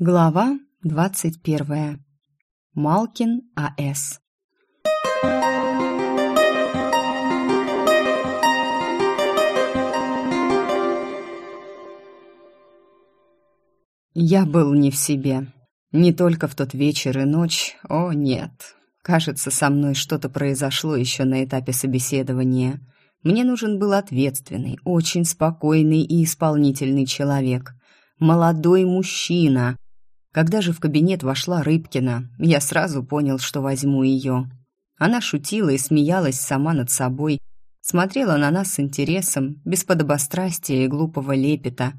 Глава двадцать первая. Малкин А.С. Я был не в себе. Не только в тот вечер и ночь. О, нет. Кажется, со мной что-то произошло еще на этапе собеседования. Мне нужен был ответственный, очень спокойный и исполнительный человек. Молодой мужчина — когда же в кабинет вошла Рыбкина, я сразу понял, что возьму ее. Она шутила и смеялась сама над собой, смотрела на нас с интересом, без подобострастия и глупого лепета.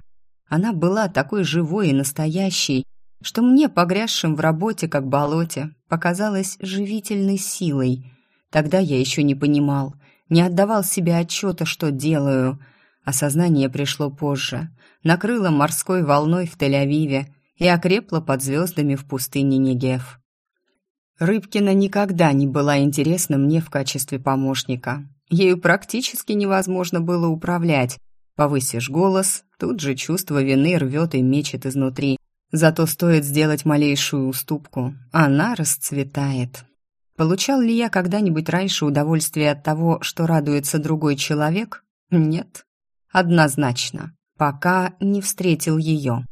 Она была такой живой и настоящей, что мне, погрязшим в работе, как болоте, показалась живительной силой. Тогда я еще не понимал, не отдавал себе отчета, что делаю. Осознание пришло позже, накрыло морской волной в Тель-Авиве, и окрепла под звездами в пустыне Негев. Рыбкина никогда не была интересна мне в качестве помощника. Ею практически невозможно было управлять. Повысишь голос, тут же чувство вины рвет и мечет изнутри. Зато стоит сделать малейшую уступку, она расцветает. Получал ли я когда-нибудь раньше удовольствие от того, что радуется другой человек? Нет. Однозначно. Пока не встретил ее.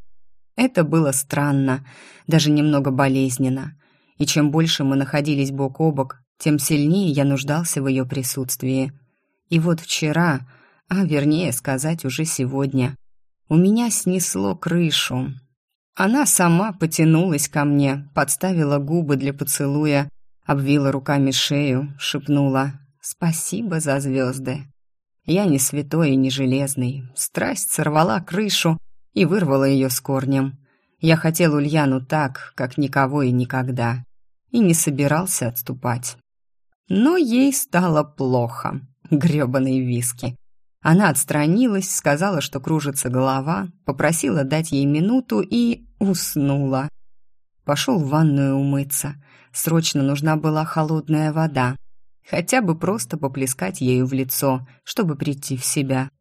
Это было странно, даже немного болезненно. И чем больше мы находились бок о бок, тем сильнее я нуждался в ее присутствии. И вот вчера, а вернее сказать уже сегодня, у меня снесло крышу. Она сама потянулась ко мне, подставила губы для поцелуя, обвила руками шею, шепнула «Спасибо за звезды». Я не святой и не железный. Страсть сорвала крышу, и вырвала ее с корнем. Я хотел Ульяну так, как никого и никогда, и не собирался отступать. Но ей стало плохо. грёбаные виски. Она отстранилась, сказала, что кружится голова, попросила дать ей минуту и уснула. Пошел в ванную умыться. Срочно нужна была холодная вода. Хотя бы просто поплескать ею в лицо, чтобы прийти в себя.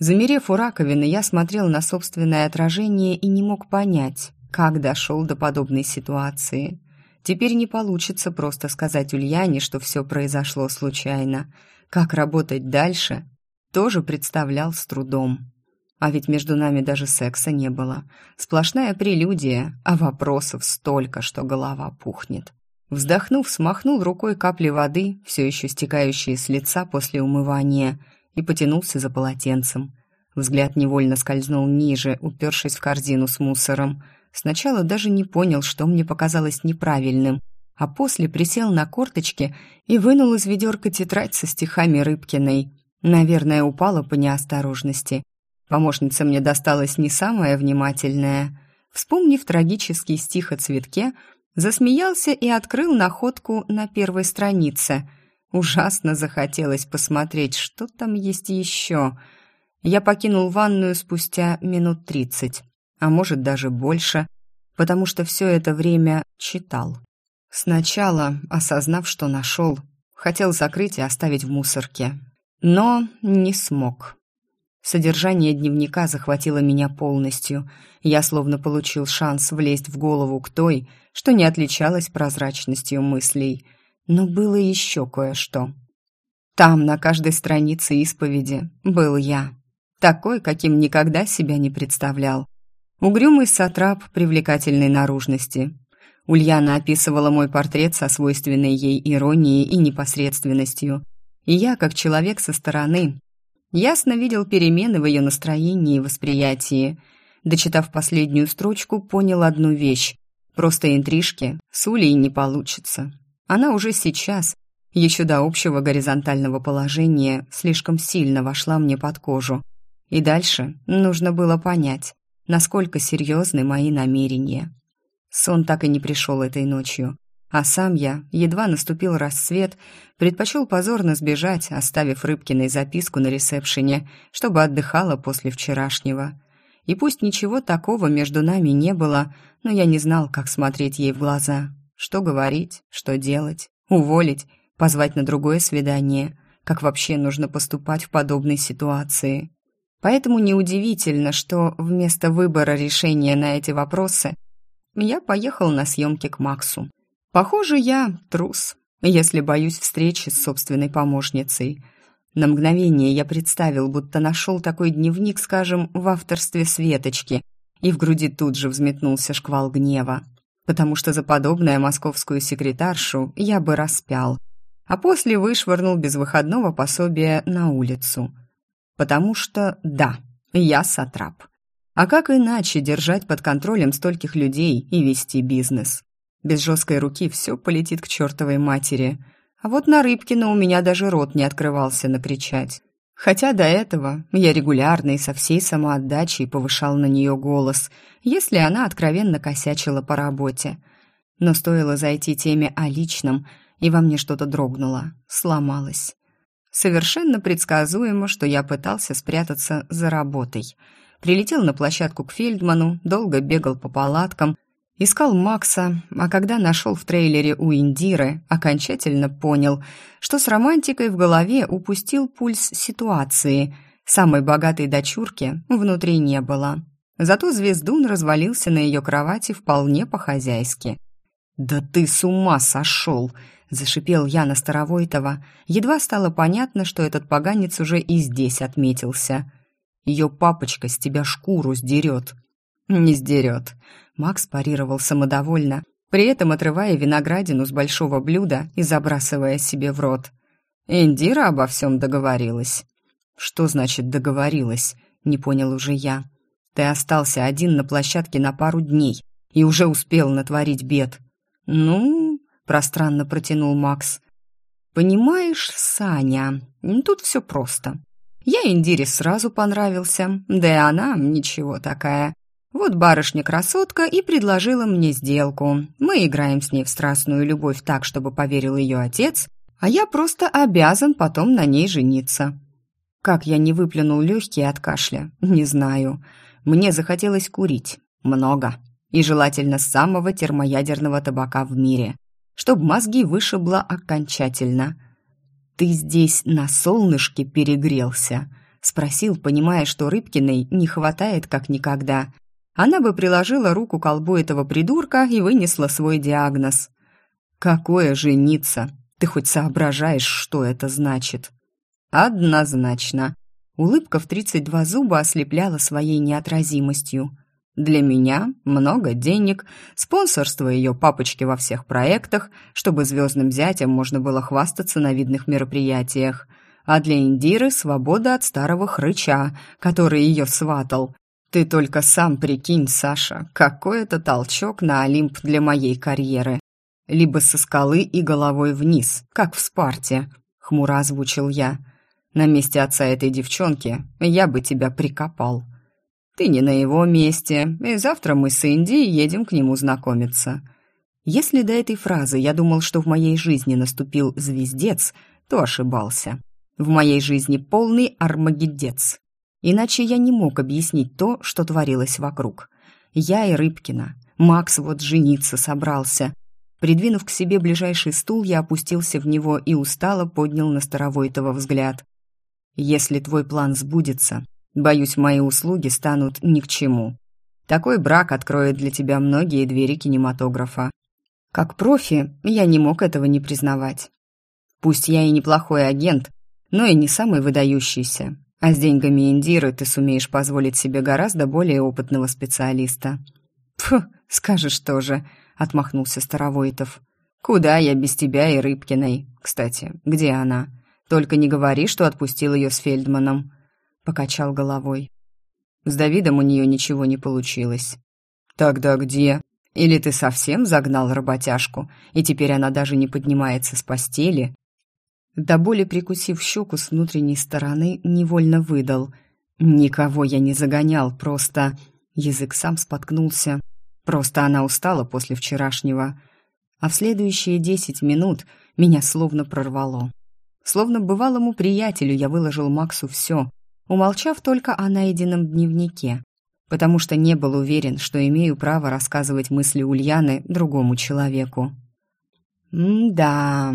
Замерев у раковины, я смотрел на собственное отражение и не мог понять, как дошел до подобной ситуации. Теперь не получится просто сказать Ульяне, что все произошло случайно. Как работать дальше, тоже представлял с трудом. А ведь между нами даже секса не было. Сплошная прелюдия, а вопросов столько, что голова пухнет. Вздохнув, смахнул рукой капли воды, все еще стекающие с лица после умывания, и потянулся за полотенцем. Взгляд невольно скользнул ниже, упершись в корзину с мусором. Сначала даже не понял, что мне показалось неправильным, а после присел на корточки и вынул из ведерка тетрадь со стихами Рыбкиной. Наверное, упала по неосторожности. Помощница мне досталась не самая внимательная. Вспомнив трагический стих о цветке, засмеялся и открыл находку на первой странице — Ужасно захотелось посмотреть, что там есть еще. Я покинул ванную спустя минут тридцать, а может даже больше, потому что все это время читал. Сначала, осознав, что нашел, хотел закрыть и оставить в мусорке, но не смог. Содержание дневника захватило меня полностью. Я словно получил шанс влезть в голову к той, что не отличалась прозрачностью мыслей – но было еще кое-что. Там, на каждой странице исповеди, был я. Такой, каким никогда себя не представлял. Угрюмый сатрап привлекательной наружности. Ульяна описывала мой портрет со свойственной ей иронией и непосредственностью. И я, как человек со стороны, ясно видел перемены в ее настроении и восприятии. Дочитав последнюю строчку, понял одну вещь. Просто интрижки с Улей не получится. Она уже сейчас, еще до общего горизонтального положения, слишком сильно вошла мне под кожу. И дальше нужно было понять, насколько серьезны мои намерения. Сон так и не пришел этой ночью. А сам я, едва наступил рассвет, предпочел позорно сбежать, оставив Рыбкиной записку на ресепшене, чтобы отдыхала после вчерашнего. И пусть ничего такого между нами не было, но я не знал, как смотреть ей в глаза. Что говорить, что делать, уволить, позвать на другое свидание, как вообще нужно поступать в подобной ситуации. Поэтому неудивительно, что вместо выбора решения на эти вопросы я поехал на съемки к Максу. Похоже, я трус, если боюсь встречи с собственной помощницей. На мгновение я представил, будто нашел такой дневник, скажем, в авторстве Светочки, и в груди тут же взметнулся шквал гнева, потому что за подобное московскую секретаршу я бы распял, а после вышвырнул без выходного пособия на улицу. Потому что, да, я сатрап. А как иначе держать под контролем стольких людей и вести бизнес? Без жесткой руки все полетит к чертовой матери. А вот на Рыбкина у меня даже рот не открывался накричать. Хотя до этого я регулярно и со всей самоотдачей повышал на нее голос, если она откровенно косячила по работе. Но стоило зайти теме о личном, и во мне что-то дрогнуло, сломалось. Совершенно предсказуемо, что я пытался спрятаться за работой. Прилетел на площадку к Фельдману, долго бегал по палаткам, Искал Макса, а когда нашел в трейлере у Индиры, окончательно понял, что с романтикой в голове упустил пульс ситуации. Самой богатой дочурки внутри не было. Зато звездун развалился на ее кровати вполне по-хозяйски. «Да ты с ума сошел!» – зашипел я на Старовойтова. Едва стало понятно, что этот поганец уже и здесь отметился. «Ее папочка с тебя шкуру сдерет». «Не сдерет», Макс парировал самодовольно, при этом отрывая виноградину с большого блюда и забрасывая себе в рот. Индира обо всем договорилась. «Что значит договорилась?» — не понял уже я. «Ты остался один на площадке на пару дней и уже успел натворить бед». «Ну...» — пространно протянул Макс. «Понимаешь, Саня, тут все просто. Я Индире сразу понравился, да и она ничего такая. Вот барышня-красотка и предложила мне сделку. Мы играем с ней в страстную любовь так, чтобы поверил ее отец, а я просто обязан потом на ней жениться. Как я не выплюнул легкие от кашля, не знаю. Мне захотелось курить. Много. И желательно самого термоядерного табака в мире. Чтоб мозги вышибло окончательно. «Ты здесь на солнышке перегрелся?» — спросил, понимая, что Рыбкиной не хватает как никогда — она бы приложила руку к колбу этого придурка и вынесла свой диагноз. «Какое жениться? Ты хоть соображаешь, что это значит?» «Однозначно». Улыбка в тридцать два зуба ослепляла своей неотразимостью. «Для меня много денег, спонсорство ее папочки во всех проектах, чтобы звездным зятям можно было хвастаться на видных мероприятиях, а для Индиры свобода от старого хрыча, который ее сватал, ты только сам прикинь, Саша, какой это толчок на Олимп для моей карьеры. Либо со скалы и головой вниз, как в Спарте, хмуро озвучил я. На месте отца этой девчонки я бы тебя прикопал. Ты не на его месте, и завтра мы с Инди едем к нему знакомиться. Если до этой фразы я думал, что в моей жизни наступил звездец, то ошибался. В моей жизни полный армагеддец. Иначе я не мог объяснить то, что творилось вокруг. Я и Рыбкина. Макс вот жениться собрался. Придвинув к себе ближайший стул, я опустился в него и устало поднял на Старовойтова взгляд. «Если твой план сбудется, боюсь, мои услуги станут ни к чему. Такой брак откроет для тебя многие двери кинематографа. Как профи я не мог этого не признавать. Пусть я и неплохой агент, но и не самый выдающийся. А с деньгами Индиры ты сумеешь позволить себе гораздо более опытного специалиста». «Пф, скажешь тоже», — отмахнулся Старовойтов. «Куда я без тебя и Рыбкиной? Кстати, где она? Только не говори, что отпустил ее с Фельдманом». Покачал головой. С Давидом у нее ничего не получилось. «Тогда где? Или ты совсем загнал работяжку, и теперь она даже не поднимается с постели, до боли прикусив щеку с внутренней стороны, невольно выдал. «Никого я не загонял, просто...» Язык сам споткнулся. «Просто она устала после вчерашнего». А в следующие десять минут меня словно прорвало. Словно бывалому приятелю я выложил Максу все, умолчав только о найденном дневнике, потому что не был уверен, что имею право рассказывать мысли Ульяны другому человеку. «М-да...»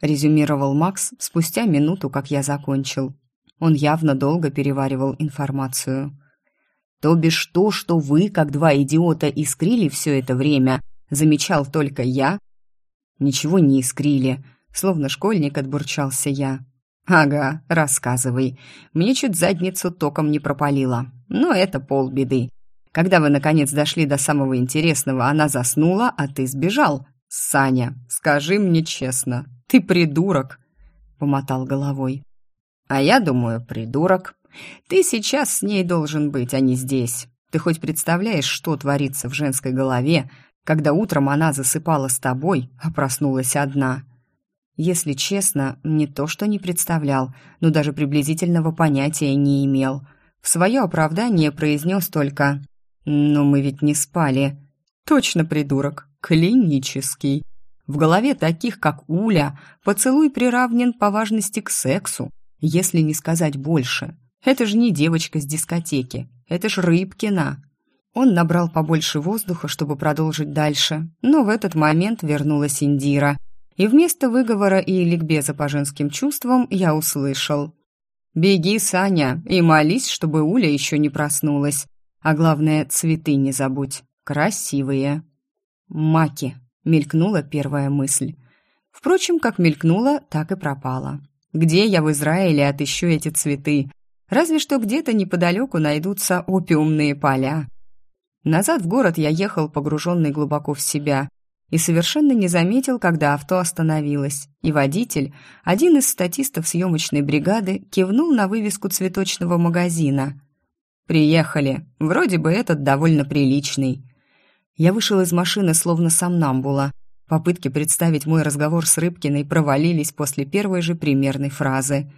резюмировал Макс спустя минуту, как я закончил. Он явно долго переваривал информацию. То бишь то, что вы, как два идиота, искрили все это время, замечал только я? Ничего не искрили, словно школьник отбурчался я. Ага, рассказывай. Мне чуть задницу током не пропалило. Но это полбеды. Когда вы, наконец, дошли до самого интересного, она заснула, а ты сбежал. Саня, скажи мне честно, ты придурок, помотал головой. А я думаю, придурок. Ты сейчас с ней должен быть, а не здесь. Ты хоть представляешь, что творится в женской голове, когда утром она засыпала с тобой, а проснулась одна? Если честно, не то что не представлял, но даже приблизительного понятия не имел. В свое оправдание произнес только «Но мы ведь не спали». Точно придурок, клинический. В голове таких, как Уля, поцелуй приравнен по важности к сексу, если не сказать больше. Это же не девочка с дискотеки, это ж Рыбкина. Он набрал побольше воздуха, чтобы продолжить дальше, но в этот момент вернулась Индира, и вместо выговора и ликбеза по женским чувствам я услышал. «Беги, Саня, и молись, чтобы Уля еще не проснулась. А главное, цветы не забудь. Красивые». «Маки», — мелькнула первая мысль. Впрочем, как мелькнула, так и пропала. Где я в Израиле отыщу эти цветы? Разве что где-то неподалеку найдутся опиумные поля. Назад в город я ехал, погруженный глубоко в себя, и совершенно не заметил, когда авто остановилось, и водитель, один из статистов съемочной бригады, кивнул на вывеску цветочного магазина. «Приехали. Вроде бы этот довольно приличный». Я вышел из машины, словно сомнамбула. Попытки представить мой разговор с Рыбкиной провалились после первой же примерной фразы.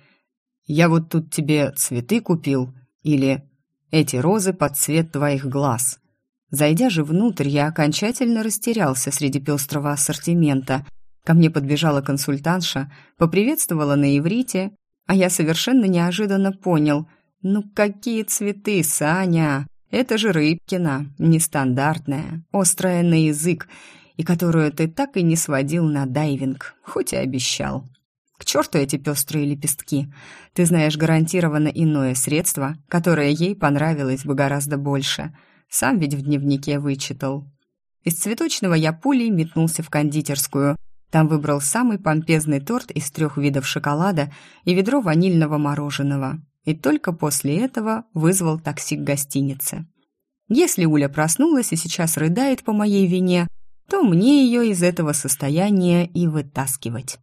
«Я вот тут тебе цветы купил» или «Эти розы под цвет твоих глаз». Зайдя же внутрь, я окончательно растерялся среди пестрого ассортимента. Ко мне подбежала консультантша, поприветствовала на иврите, а я совершенно неожиданно понял. «Ну какие цветы, Саня! Это же Рыбкина, нестандартная, острая на язык, и которую ты так и не сводил на дайвинг, хоть и обещал. К черту эти пестрые лепестки. Ты знаешь гарантированно иное средство, которое ей понравилось бы гораздо больше — сам ведь в дневнике вычитал. Из цветочного я пулей метнулся в кондитерскую. Там выбрал самый помпезный торт из трех видов шоколада и ведро ванильного мороженого. И только после этого вызвал такси к гостинице. Если Уля проснулась и сейчас рыдает по моей вине, то мне ее из этого состояния и вытаскивать.